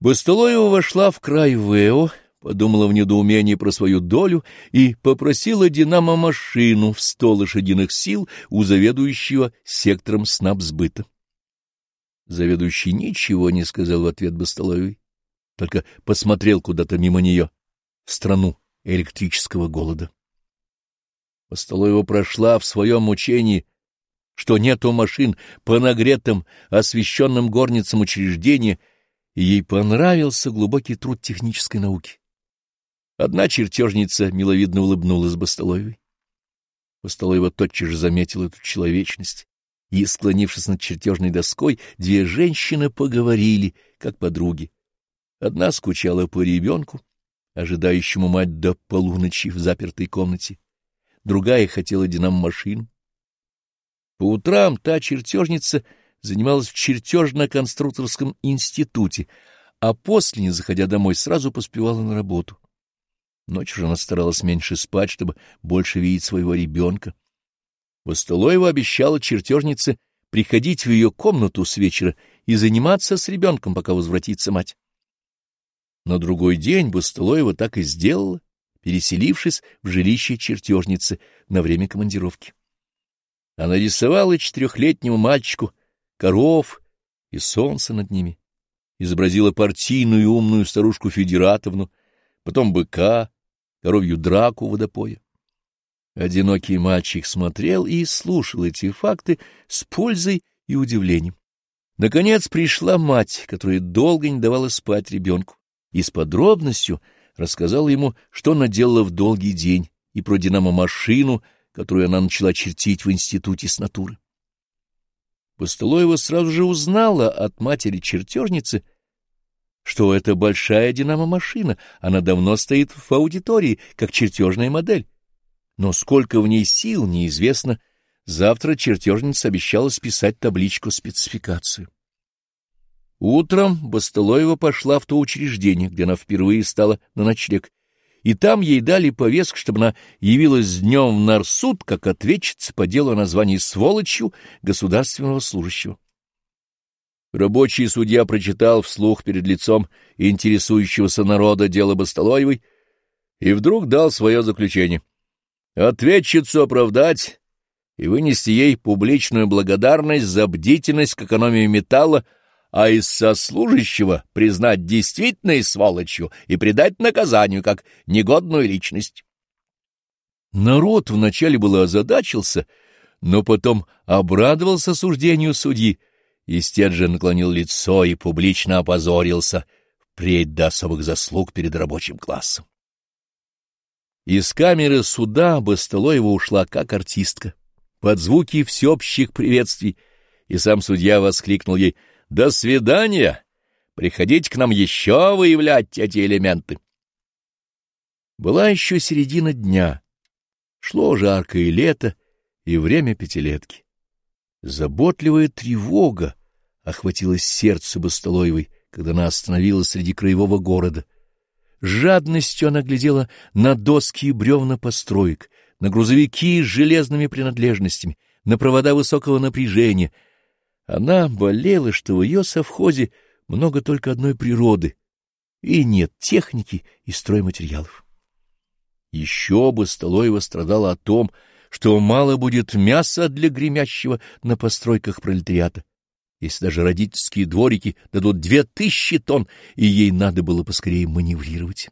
Басталоева вошла в край Вэо, подумала в недоумении про свою долю и попросила динамо-машину в сто лошадиных сил у заведующего сектором снабсбыта. Заведующий ничего не сказал в ответ Басталоевой, только посмотрел куда-то мимо нее, в страну электрического голода. Басталоева прошла в своем мучении что нету машин по нагретым, освещенным горницам учреждения, и ей понравился глубокий труд технической науки. Одна чертежница миловидно улыбнулась Бастолоевой. Бастолоева тотчас же заметила эту человечность, и, склонившись над чертежной доской, две женщины поговорили, как подруги. Одна скучала по ребенку, ожидающему мать до полуночи в запертой комнате, другая хотела динамо-машину. По утрам та чертежница занималась в чертежно-конструкторском институте, а после, не заходя домой, сразу поспевала на работу. Ночью же она старалась меньше спать, чтобы больше видеть своего ребенка. Постолоева обещала чертежнице приходить в ее комнату с вечера и заниматься с ребенком, пока возвратится мать. На другой день Бастылоева так и сделала, переселившись в жилище чертежницы на время командировки. Она рисовала четырехлетнему мальчику коров и солнце над ними, изобразила партийную умную старушку Федератовну, потом быка, коровью драку водопоя. Одинокий мальчик смотрел и слушал эти факты с пользой и удивлением. Наконец пришла мать, которая долго не давала спать ребенку, и с подробностью рассказала ему, что она в долгий день, и про динамо-машину, которую она начала чертить в институте с натуры. Постолоева сразу же узнала от матери-чертежницы, что это большая динамо-машина, она давно стоит в аудитории, как чертежная модель. Но сколько в ней сил, неизвестно. Завтра чертежница обещала списать табличку-спецификацию. Утром Бастолоева пошла в то учреждение, где она впервые стала на ночлег, и там ей дали повестку, чтобы она явилась днем в Нарсуд, как ответчица по делу о названии сволочью государственного служащего. Рабочий судья прочитал вслух перед лицом интересующегося народа дело Бастолоевой и вдруг дал свое заключение. Ответчицу оправдать и вынести ей публичную благодарность за бдительность к экономии металла а из сослужащего признать действительной сволочью и предать наказанию как негодную личность. Народ вначале было озадачился, но потом обрадовался суждению судьи. Истец же наклонил лицо и публично опозорился, впредь до особых заслуг перед рабочим классом. Из камеры суда Бастолоева ушла как артистка, под звуки всеобщих приветствий, и сам судья воскликнул ей — до свидания! Приходите к нам еще выявлять эти элементы. Была еще середина дня. Шло жаркое лето и время пятилетки. Заботливая тревога охватила сердце Бастолоевой, когда она остановилась среди краевого города. Жадностью она глядела на доски и бревна построек, на грузовики с железными принадлежностями, на провода высокого напряжения — она болела, что в ее совхозе много только одной природы, и нет техники и стройматериалов. Еще бы Столоева страдала о том, что мало будет мяса для гремящего на постройках пролетариата, если даже родительские дворики дадут две тысячи тонн, и ей надо было поскорее маневрировать.